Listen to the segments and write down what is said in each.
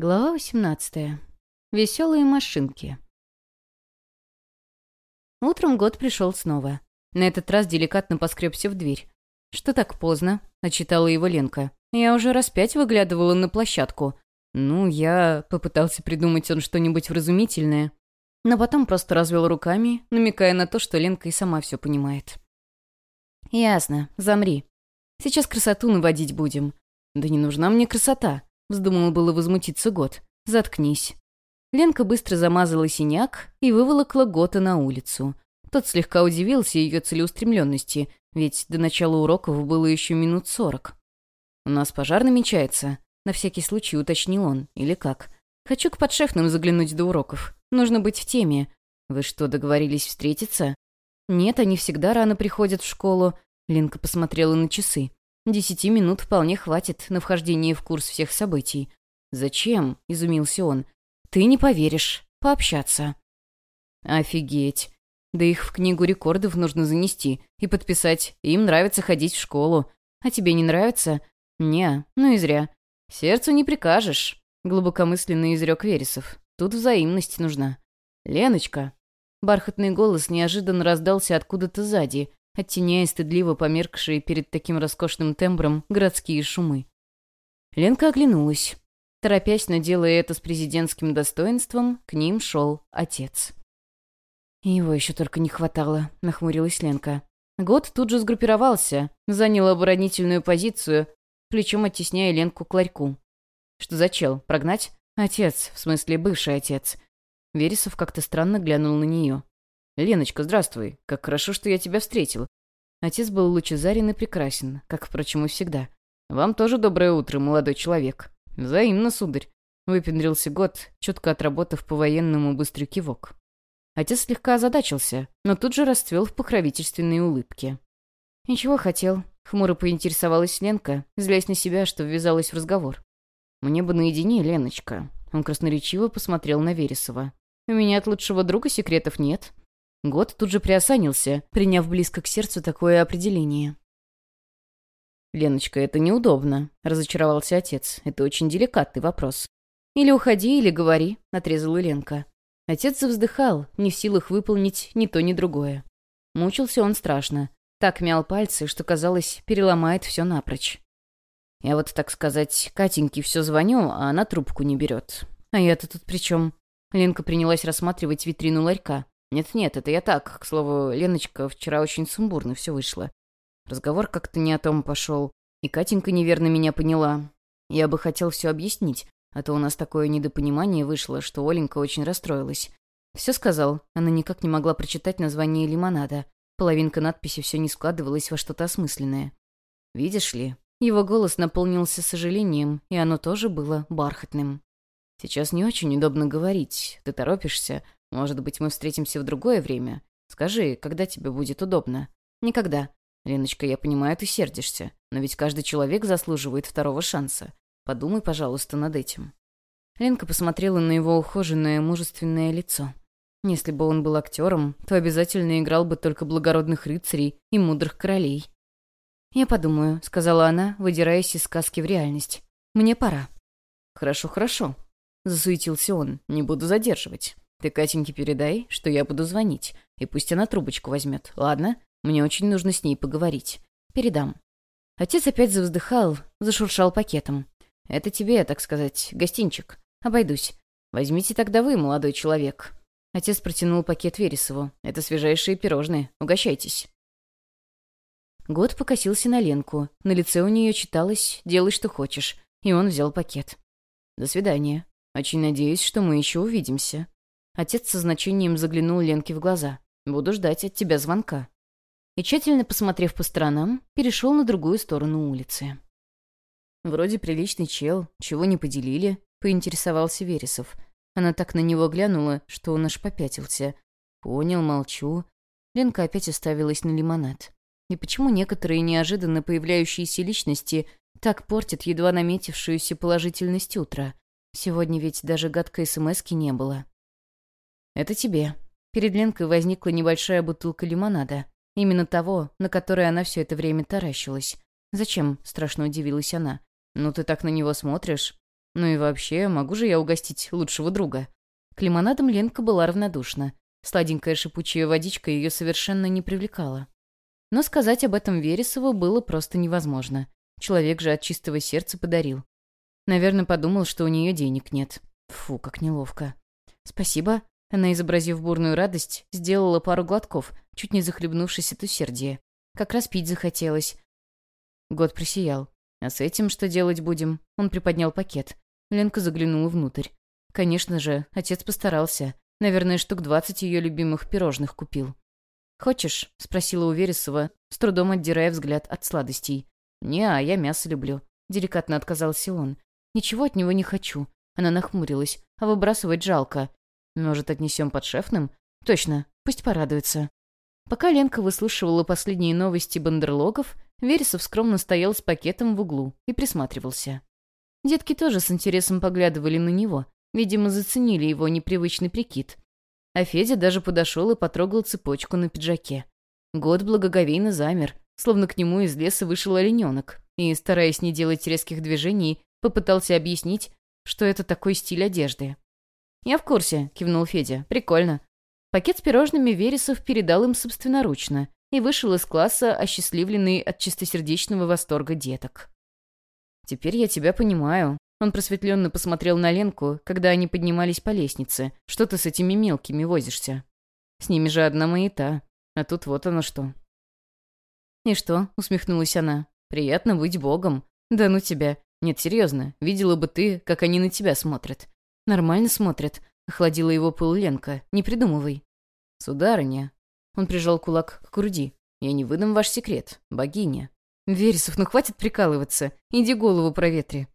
Глава 18. Веселые машинки. Утром год пришел снова. На этот раз деликатно поскребся в дверь. «Что так поздно?» — отчитала его Ленка. «Я уже раз пять выглядывала на площадку. Ну, я...» — попытался придумать он что-нибудь вразумительное. Но потом просто развел руками, намекая на то, что Ленка и сама все понимает. «Ясно. Замри. Сейчас красоту наводить будем». «Да не нужна мне красота», Вздумал было возмутиться Гот. «Заткнись». Ленка быстро замазала синяк и выволокла Гота на улицу. Тот слегка удивился ее целеустремленности, ведь до начала уроков было еще минут сорок. «У нас пожар намечается», — на всякий случай уточнил он, или как. «Хочу к подшефным заглянуть до уроков. Нужно быть в теме. Вы что, договорились встретиться?» «Нет, они всегда рано приходят в школу», — Ленка посмотрела на часы. Десяти минут вполне хватит на вхождение в курс всех событий. «Зачем?» — изумился он. «Ты не поверишь. Пообщаться». «Офигеть. Да их в книгу рекордов нужно занести и подписать. Им нравится ходить в школу. А тебе не нравится? Не, ну и зря. Сердцу не прикажешь», — глубокомысленно изрек Вересов. «Тут взаимность нужна». «Леночка». Бархатный голос неожиданно раздался откуда-то сзади, оттеняя стыдливо померкшие перед таким роскошным тембром городские шумы. Ленка оглянулась. Торопясь, но делая это с президентским достоинством, к ним шел отец. «Его еще только не хватало», — нахмурилась Ленка. Год тут же сгруппировался, занял оборонительную позицию, плечом оттесняя Ленку к ларьку. «Что за чел? Прогнать?» «Отец, в смысле бывший отец». Вересов как-то странно глянул на нее. «Леночка, здравствуй. Как хорошо, что я тебя встретил». Отец был лучезарен и прекрасен, как, впрочем, и всегда. «Вам тоже доброе утро, молодой человек». «Взаимно, сударь», — выпендрился год, четко отработав по-военному быстрый кивок. Отец слегка озадачился, но тут же расцвел в покровительственной улыбке. «Ничего хотел», — хмуро поинтересовалась Ленка, злясь на себя, что ввязалась в разговор. «Мне бы наедине, Леночка». Он красноречиво посмотрел на Вересова. «У меня от лучшего друга секретов нет». Год тут же приосанился, приняв близко к сердцу такое определение. «Леночка, это неудобно», — разочаровался отец. «Это очень деликатный вопрос». «Или уходи, или говори», — отрезала Ленка. Отец завздыхал, не в силах выполнить ни то, ни другое. Мучился он страшно. Так мял пальцы, что, казалось, переломает все напрочь. Я вот, так сказать, Катеньке все звоню, а она трубку не берет. А я-то тут при чем? Ленка принялась рассматривать витрину ларька. «Нет-нет, это я так. К слову, Леночка, вчера очень сумбурно все вышло. Разговор как-то не о том пошел. И Катенька неверно меня поняла. Я бы хотел все объяснить, а то у нас такое недопонимание вышло, что Оленька очень расстроилась. Все сказал, она никак не могла прочитать название лимонада. Половинка надписи все не складывалась во что-то осмысленное. «Видишь ли?» Его голос наполнился сожалением, и оно тоже было бархатным. «Сейчас не очень удобно говорить. Ты торопишься, может быть, мы встретимся в другое время? Скажи, когда тебе будет удобно?» «Никогда». «Леночка, я понимаю, ты сердишься, но ведь каждый человек заслуживает второго шанса. Подумай, пожалуйста, над этим». Ленка посмотрела на его ухоженное, мужественное лицо. Если бы он был актером, то обязательно играл бы только благородных рыцарей и мудрых королей. «Я подумаю», — сказала она, выдираясь из сказки в реальность. «Мне пора». «Хорошо, хорошо», — засуетился он. «Не буду задерживать». Ты Катеньке передай, что я буду звонить, и пусть она трубочку возьмет, ладно? Мне очень нужно с ней поговорить. Передам». Отец опять завздыхал, зашуршал пакетом. «Это тебе, так сказать, гостинчик. Обойдусь. Возьмите тогда вы, молодой человек». Отец протянул пакет Вересову. «Это свежайшие пирожные. Угощайтесь». Год покосился на Ленку. На лице у нее читалось «делай, что хочешь», и он взял пакет. «До свидания. Очень надеюсь, что мы еще увидимся». Отец со значением заглянул Ленке в глаза. «Буду ждать от тебя звонка». И тщательно посмотрев по сторонам, перешел на другую сторону улицы. «Вроде приличный чел, чего не поделили», — поинтересовался Вересов. Она так на него глянула, что он аж попятился. «Понял, молчу». Ленка опять оставилась на лимонад. И почему некоторые неожиданно появляющиеся личности так портят едва наметившуюся положительность утра? Сегодня ведь даже гадкой смски не было. «Это тебе». Перед Ленкой возникла небольшая бутылка лимонада. Именно того, на который она все это время таращилась. «Зачем?» — страшно удивилась она. «Ну ты так на него смотришь». Ну и вообще, могу же я угостить лучшего друга? К лимонадам Ленка была равнодушна. Сладенькая шипучая водичка ее совершенно не привлекала. Но сказать об этом Вересову было просто невозможно. Человек же от чистого сердца подарил. Наверное, подумал, что у нее денег нет. Фу, как неловко. «Спасибо». Она, изобразив бурную радость, сделала пару глотков, чуть не захлебнувшись от усердия. Как раз пить захотелось. Год просиял. «А с этим что делать будем?» Он приподнял пакет. Ленка заглянула внутрь. Конечно же, отец постарался. Наверное, штук двадцать ее любимых пирожных купил. «Хочешь?» — спросила у Вересова, с трудом отдирая взгляд от сладостей. «Не, а я мясо люблю», — деликатно отказался он. «Ничего от него не хочу». Она нахмурилась. «А выбрасывать жалко. Может, отнесем под шефным? Точно, пусть порадуется». Пока Ленка выслушивала последние новости бандерлогов, Вересов скромно стоял с пакетом в углу и присматривался. Детки тоже с интересом поглядывали на него, видимо, заценили его непривычный прикид. А Федя даже подошел и потрогал цепочку на пиджаке. Год благоговейно замер, словно к нему из леса вышел олененок, и, стараясь не делать резких движений, попытался объяснить, что это такой стиль одежды. «Я в курсе», — кивнул Федя. «Прикольно». Пакет с пирожными Вересов передал им собственноручно и вышел из класса, осчастливленный от чистосердечного восторга деток. «Теперь я тебя понимаю», он просветленно посмотрел на Ленку, когда они поднимались по лестнице. «Что ты с этими мелкими возишься? С ними же одна маята. А тут вот оно что». «И что?» — усмехнулась она. «Приятно быть богом. Да ну тебя. Нет, серьезно. Видела бы ты, как они на тебя смотрят». «Нормально смотрят», — охладила его пыл Ленка. «Не придумывай». «Сударыня». Он прижал кулак к груди. «Я не выдам ваш секрет. Богиня». «Вересов, ну хватит прикалываться. Иди голову проветри».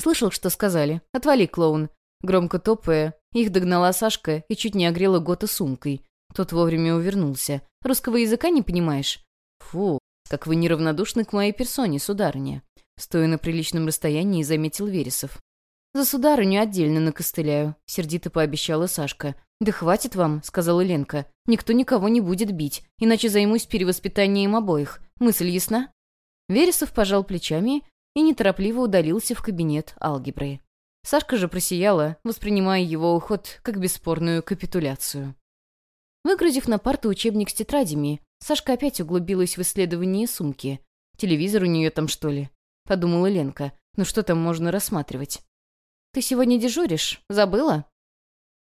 «Слышал, что сказали. Отвали, клоун». Громко топая, их догнала Сашка и чуть не огрела Гота сумкой. Тот вовремя увернулся. «Русского языка не понимаешь?» «Фу, как вы неравнодушны к моей персоне, сударыня». Стоя на приличном расстоянии, заметил Вересов. «За сударыню отдельно накостыляю», — сердито пообещала Сашка. «Да хватит вам», — сказала Ленка. «Никто никого не будет бить, иначе займусь перевоспитанием обоих. Мысль ясна?» Вересов пожал плечами и неторопливо удалился в кабинет алгебры. Сашка же просияла, воспринимая его уход как бесспорную капитуляцию. Выгрузив на парту учебник с тетрадями, Сашка опять углубилась в исследование сумки. «Телевизор у нее там, что ли?» — подумала Ленка. «Ну что там можно рассматривать?» «Ты сегодня дежуришь? Забыла?»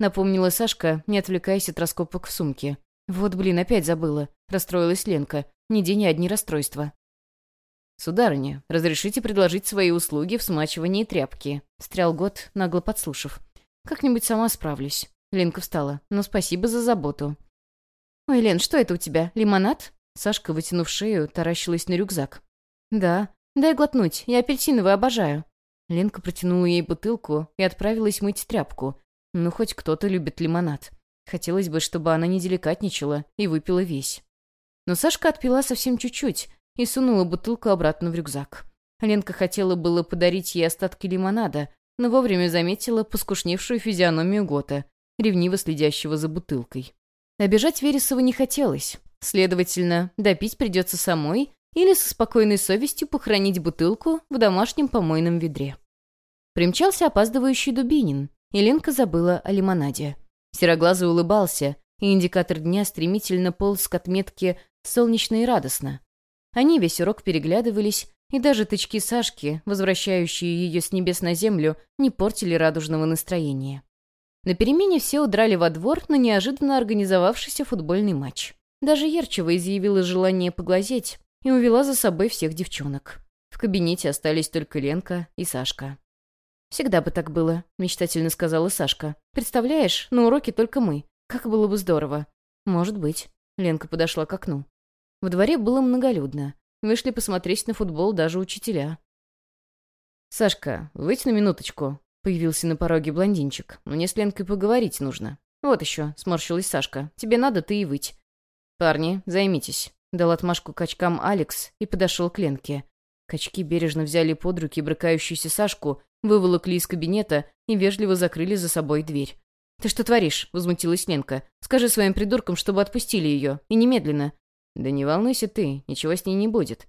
Напомнила Сашка, не отвлекаясь от раскопок в сумке. «Вот, блин, опять забыла», — расстроилась Ленка. «Ни день, а одни расстройства». «Сударыня, разрешите предложить свои услуги в смачивании тряпки?» Стрял год, нагло подслушав. «Как-нибудь сама справлюсь». Ленка встала. «Ну, спасибо за заботу». «Ой, Лен, что это у тебя? Лимонад?» Сашка, вытянув шею, таращилась на рюкзак. «Да. Дай глотнуть. Я апельсиновый обожаю». Ленка протянула ей бутылку и отправилась мыть тряпку. Ну, хоть кто-то любит лимонад. Хотелось бы, чтобы она не деликатничала и выпила весь. Но Сашка отпила совсем чуть-чуть, и сунула бутылку обратно в рюкзак. Ленка хотела было подарить ей остатки лимонада, но вовремя заметила поскушневшую физиономию Гота, ревниво следящего за бутылкой. Обижать Вересова не хотелось. Следовательно, допить придется самой или со спокойной совестью похоронить бутылку в домашнем помойном ведре. Примчался опаздывающий Дубинин, и Ленка забыла о лимонаде. Сероглазый улыбался, и индикатор дня стремительно полз к отметке «солнечно и радостно». Они весь урок переглядывались, и даже тычки Сашки, возвращающие ее с небес на землю, не портили радужного настроения. На перемене все удрали во двор на неожиданно организовавшийся футбольный матч. Даже Ерчева изъявила желание поглазеть и увела за собой всех девчонок. В кабинете остались только Ленка и Сашка. «Всегда бы так было», — мечтательно сказала Сашка. «Представляешь, на уроке только мы. Как было бы здорово». «Может быть». Ленка подошла к окну. В дворе было многолюдно. Вышли посмотреть на футбол даже учителя. «Сашка, выйдь на минуточку», — появился на пороге блондинчик. «Мне с Ленкой поговорить нужно». «Вот еще», — сморщилась Сашка. «Тебе надо, ты и выть». «Парни, займитесь», — дал отмашку качкам Алекс и подошел к Ленке. Качки бережно взяли под руки брыкающуюся Сашку, выволокли из кабинета и вежливо закрыли за собой дверь. «Ты что творишь?» — возмутилась Ленка. «Скажи своим придуркам, чтобы отпустили ее. И немедленно. «Да не волнуйся ты, ничего с ней не будет.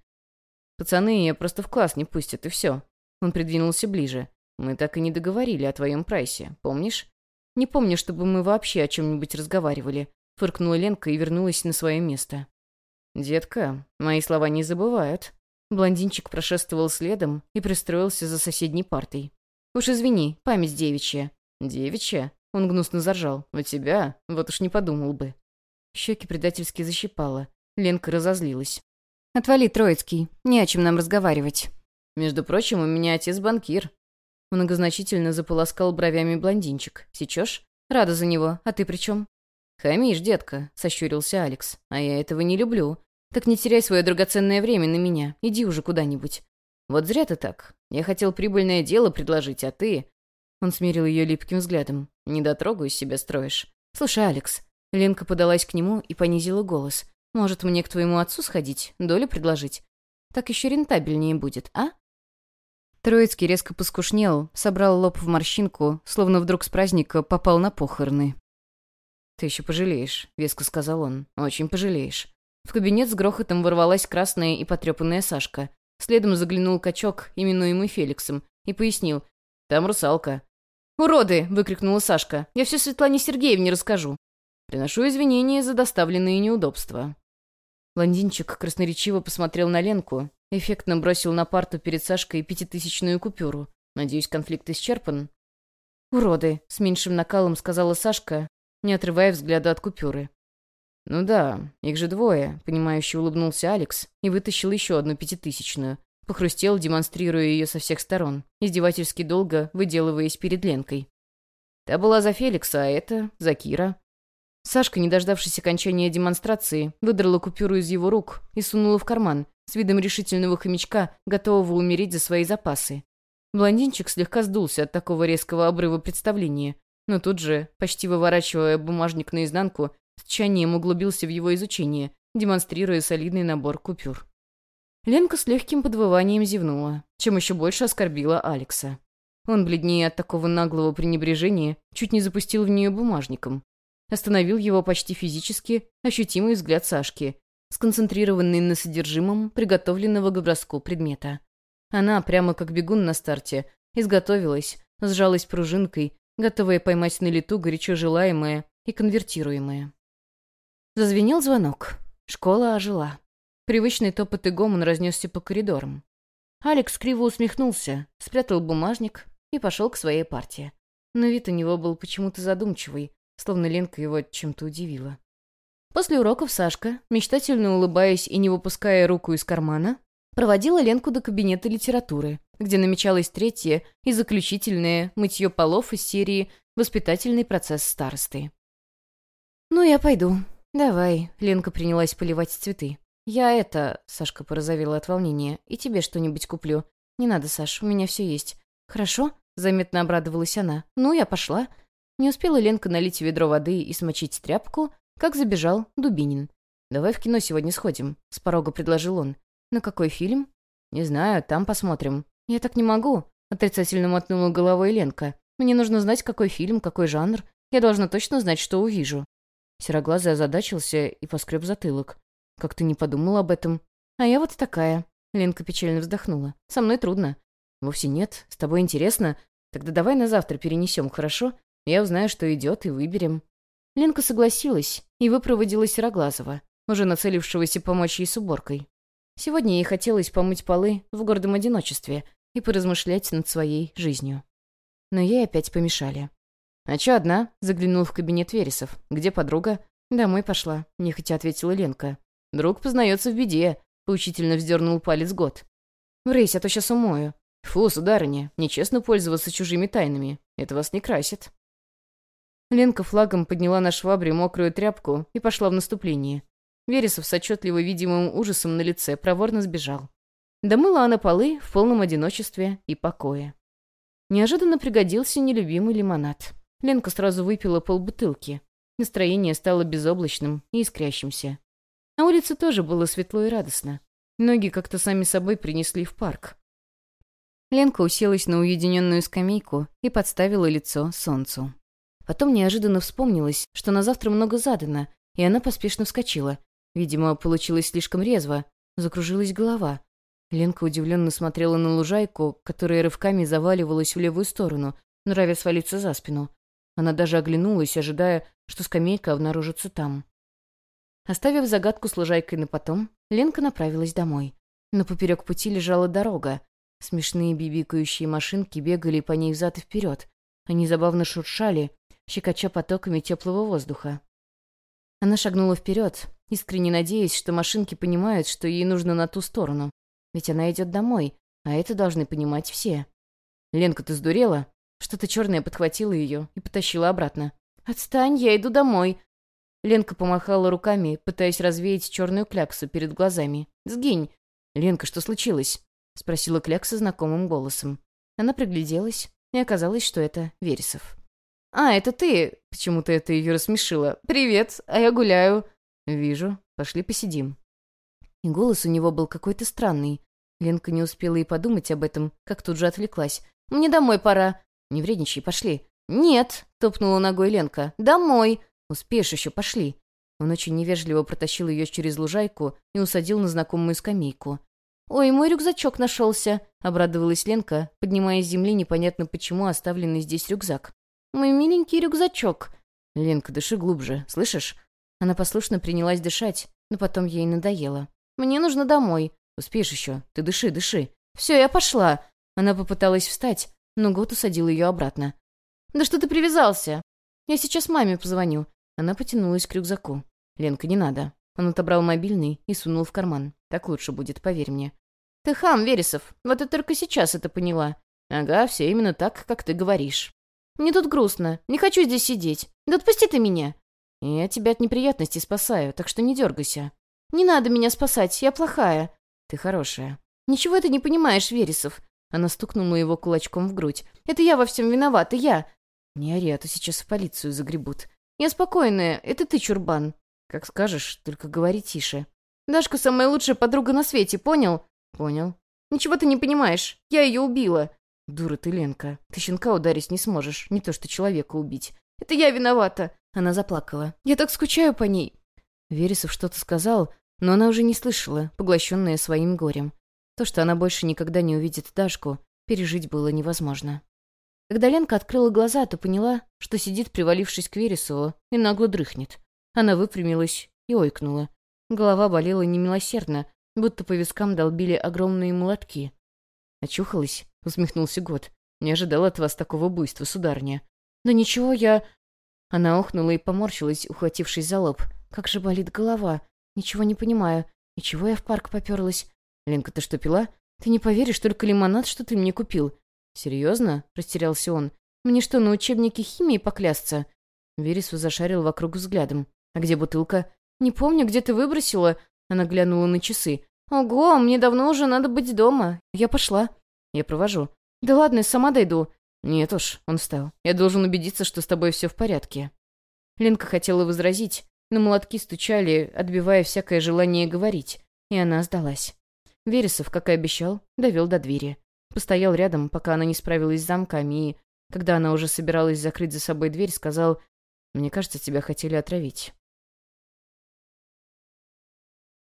Пацаны ее просто в класс не пустят, и все». Он придвинулся ближе. Мы так и не договорили о твоем прайсе, помнишь?» «Не помню, чтобы мы вообще о чем-нибудь разговаривали», — фыркнула Ленка и вернулась на свое место. «Детка, мои слова не забывают». Блондинчик прошествовал следом и пристроился за соседней партой. «Уж извини, память девичья». «Девичья?» — он гнусно заржал. «У тебя? Вот уж не подумал бы». Щеки предательски защипала. Ленка разозлилась. «Отвали, Троицкий, не о чем нам разговаривать». «Между прочим, у меня отец банкир». Многозначительно заполоскал бровями блондинчик. «Сечешь? Рада за него. А ты при чем?» «Хамишь, детка», — сощурился Алекс. «А я этого не люблю. Так не теряй свое драгоценное время на меня. Иди уже куда-нибудь». «Вот зря ты так. Я хотел прибыльное дело предложить, а ты...» Он смирил ее липким взглядом. «Недотрогу из себя строишь». «Слушай, Алекс». Ленка подалась к нему и понизила голос. «Может, мне к твоему отцу сходить? Долю предложить? Так еще рентабельнее будет, а?» Троицкий резко поскушнел, собрал лоб в морщинку, словно вдруг с праздника попал на похороны. «Ты еще пожалеешь», — веско сказал он. «Очень пожалеешь». В кабинет с грохотом ворвалась красная и потрепанная Сашка. Следом заглянул качок, именуемый Феликсом, и пояснил. «Там русалка». «Уроды!» — выкрикнула Сашка. «Я все Светлане Сергеевне расскажу». «Приношу извинения за доставленные неудобства». Блондинчик красноречиво посмотрел на Ленку, эффектно бросил на парту перед Сашкой пятитысячную купюру. Надеюсь, конфликт исчерпан. «Уроды!» — с меньшим накалом сказала Сашка, не отрывая взгляда от купюры. «Ну да, их же двое», — понимающе улыбнулся Алекс и вытащил еще одну пятитысячную. Похрустел, демонстрируя ее со всех сторон, издевательски долго выделываясь перед Ленкой. Та была за Феликса, а это за Кира. Сашка, не дождавшись окончания демонстрации, выдрала купюру из его рук и сунула в карман, с видом решительного хомячка, готового умереть за свои запасы. Блондинчик слегка сдулся от такого резкого обрыва представления, но тут же, почти выворачивая бумажник наизнанку, с тчанием углубился в его изучение, демонстрируя солидный набор купюр. Ленка с легким подвыванием зевнула, чем еще больше оскорбила Алекса. Он, бледнее от такого наглого пренебрежения, чуть не запустил в нее бумажником. Остановил его почти физически ощутимый взгляд Сашки, сконцентрированный на содержимом приготовленного к броску предмета. Она, прямо как бегун на старте, изготовилась, сжалась пружинкой, готовая поймать на лету горячо желаемое и конвертируемое. Зазвенел звонок. Школа ожила. Привычный топот и гомон разнесся по коридорам. Алекс криво усмехнулся, спрятал бумажник и пошел к своей партии. Но вид у него был почему-то задумчивый, словно Ленка его чем-то удивила. После уроков Сашка, мечтательно улыбаясь и не выпуская руку из кармана, проводила Ленку до кабинета литературы, где намечалось третье и заключительное мытье полов из серии «Воспитательный процесс старосты». «Ну, я пойду. Давай», — Ленка принялась поливать цветы. «Я это...» — Сашка порозовела от волнения. «И тебе что-нибудь куплю. Не надо, Саш, у меня все есть». «Хорошо?» — заметно обрадовалась она. «Ну, я пошла». Не успела Ленка налить ведро воды и смочить тряпку, как забежал Дубинин. «Давай в кино сегодня сходим», — с порога предложил он. «На какой фильм?» «Не знаю, там посмотрим». «Я так не могу», — отрицательно мотнула головой Ленка. «Мне нужно знать, какой фильм, какой жанр. Я должна точно знать, что увижу». Сероглазый озадачился и поскреб затылок. «Как ты не подумал об этом?» «А я вот такая». Ленка печально вздохнула. «Со мной трудно». «Вовсе нет. С тобой интересно. Тогда давай на завтра перенесем, хорошо? Я узнаю, что идет, и выберем». Ленка согласилась и выпроводила Сероглазого, уже нацелившегося помочь ей с уборкой. Сегодня ей хотелось помыть полы в гордом одиночестве и поразмышлять над своей жизнью. Но ей опять помешали. «А чё одна?» — заглянул в кабинет Вересов. «Где подруга?» «Домой пошла», — нехотя ответила Ленка. «Друг познается в беде», — поучительно вздернул палец год. «Врысь, а то сейчас умою». «Фу, сударыня, нечестно пользоваться чужими тайнами. Это вас не красит». Ленка флагом подняла на швабре мокрую тряпку и пошла в наступление. Вересов с отчетливо видимым ужасом на лице проворно сбежал. Домыла она полы в полном одиночестве и покое. Неожиданно пригодился нелюбимый лимонад. Ленка сразу выпила полбутылки. Настроение стало безоблачным и искрящимся. На улице тоже было светло и радостно. Ноги как-то сами собой принесли в парк. Ленка уселась на уединенную скамейку и подставила лицо солнцу. Потом неожиданно вспомнилось, что на завтра много задано, и она поспешно вскочила, Видимо, получилось слишком резво. Закружилась голова. Ленка удивленно смотрела на лужайку, которая рывками заваливалась в левую сторону, нравя свалиться за спину. Она даже оглянулась, ожидая, что скамейка обнаружится там. Оставив загадку с лужайкой на потом, Ленка направилась домой. Но поперек пути лежала дорога. Смешные бибикающие машинки бегали по ней взад и вперед. Они забавно шуршали, щекоча потоками теплого воздуха. Она шагнула вперед, искренне надеясь, что машинки понимают, что ей нужно на ту сторону. Ведь она идет домой, а это должны понимать все. «Ленка, ты сдурела?» Что-то черное подхватило ее и потащило обратно. «Отстань, я иду домой!» Ленка помахала руками, пытаясь развеять черную кляксу перед глазами. «Сгинь!» «Ленка, что случилось?» — спросила клякса знакомым голосом. Она пригляделась, и оказалось, что это Вересов. «А, это ты!» — почему-то это ее рассмешило. «Привет, а я гуляю». «Вижу. Пошли посидим». И голос у него был какой-то странный. Ленка не успела и подумать об этом, как тут же отвлеклась. «Мне домой пора». «Не вредничай, пошли». «Нет», — топнула ногой Ленка. «Домой». «Успеешь еще, пошли». Он очень невежливо протащил ее через лужайку и усадил на знакомую скамейку. «Ой, мой рюкзачок нашелся», — обрадовалась Ленка, поднимая с земли непонятно почему оставленный здесь рюкзак. «Мой миленький рюкзачок». «Ленка, дыши глубже, слышишь?» Она послушно принялась дышать, но потом ей надоело. «Мне нужно домой». «Успеешь еще? Ты дыши, дыши». «Все, я пошла». Она попыталась встать, но Гот усадил ее обратно. «Да что ты привязался? Я сейчас маме позвоню». Она потянулась к рюкзаку. «Ленка, не надо». Он отобрал мобильный и сунул в карман. «Так лучше будет, поверь мне». «Ты хам, Вересов. Вот ты только сейчас это поняла». «Ага, все именно так, как ты говоришь». «Мне тут грустно. Не хочу здесь сидеть. Да отпусти ты меня». «Я тебя от неприятностей спасаю, так что не дергайся». «Не надо меня спасать, я плохая». «Ты хорошая». «Ничего ты не понимаешь, Вересов». Она стукнула его кулачком в грудь. «Это я во всем виновата, я». «Не ори, а то сейчас в полицию загребут». «Я спокойная, это ты, чурбан». «Как скажешь, только говори тише». «Дашка самая лучшая подруга на свете, понял?» «Понял». «Ничего ты не понимаешь, я ее убила». «Дура ты, Ленка. Ты щенка ударить не сможешь, не то что человека убить». «Это я виновата». Она заплакала. «Я так скучаю по ней». Вересов что-то сказал, но она уже не слышала, поглощенная своим горем. То, что она больше никогда не увидит Дашку, пережить было невозможно. Когда Ленка открыла глаза, то поняла, что сидит, привалившись к Вересову, и нагло дрыхнет. Она выпрямилась и ойкнула. Голова болела немилосердно, будто по вискам долбили огромные молотки. «Очухалась?» — усмехнулся Год. «Не ожидал от вас такого буйства, сударня». «Да ничего, я...» Она охнула и поморщилась, ухватившись за лоб. «Как же болит голова. Ничего не понимаю. И чего я в парк поперлась? Ленка, ты что, пила? Ты не поверишь, только лимонад, что ты мне купил». «Серьезно?» — растерялся он. «Мне что, на учебнике химии поклясться?» Вересу зашарил вокруг взглядом. «А где бутылка?» «Не помню, где ты выбросила?» Она глянула на часы. «Ого, мне давно уже надо быть дома. Я пошла». «Я провожу». «Да ладно, сама дойду». «Нет уж», — он встал. «Я должен убедиться, что с тобой все в порядке». Ленка хотела возразить, но молотки стучали, отбивая всякое желание говорить, и она сдалась. Вересов, как и обещал, довел до двери. Постоял рядом, пока она не справилась с замками, и, когда она уже собиралась закрыть за собой дверь, сказал, «Мне кажется, тебя хотели отравить».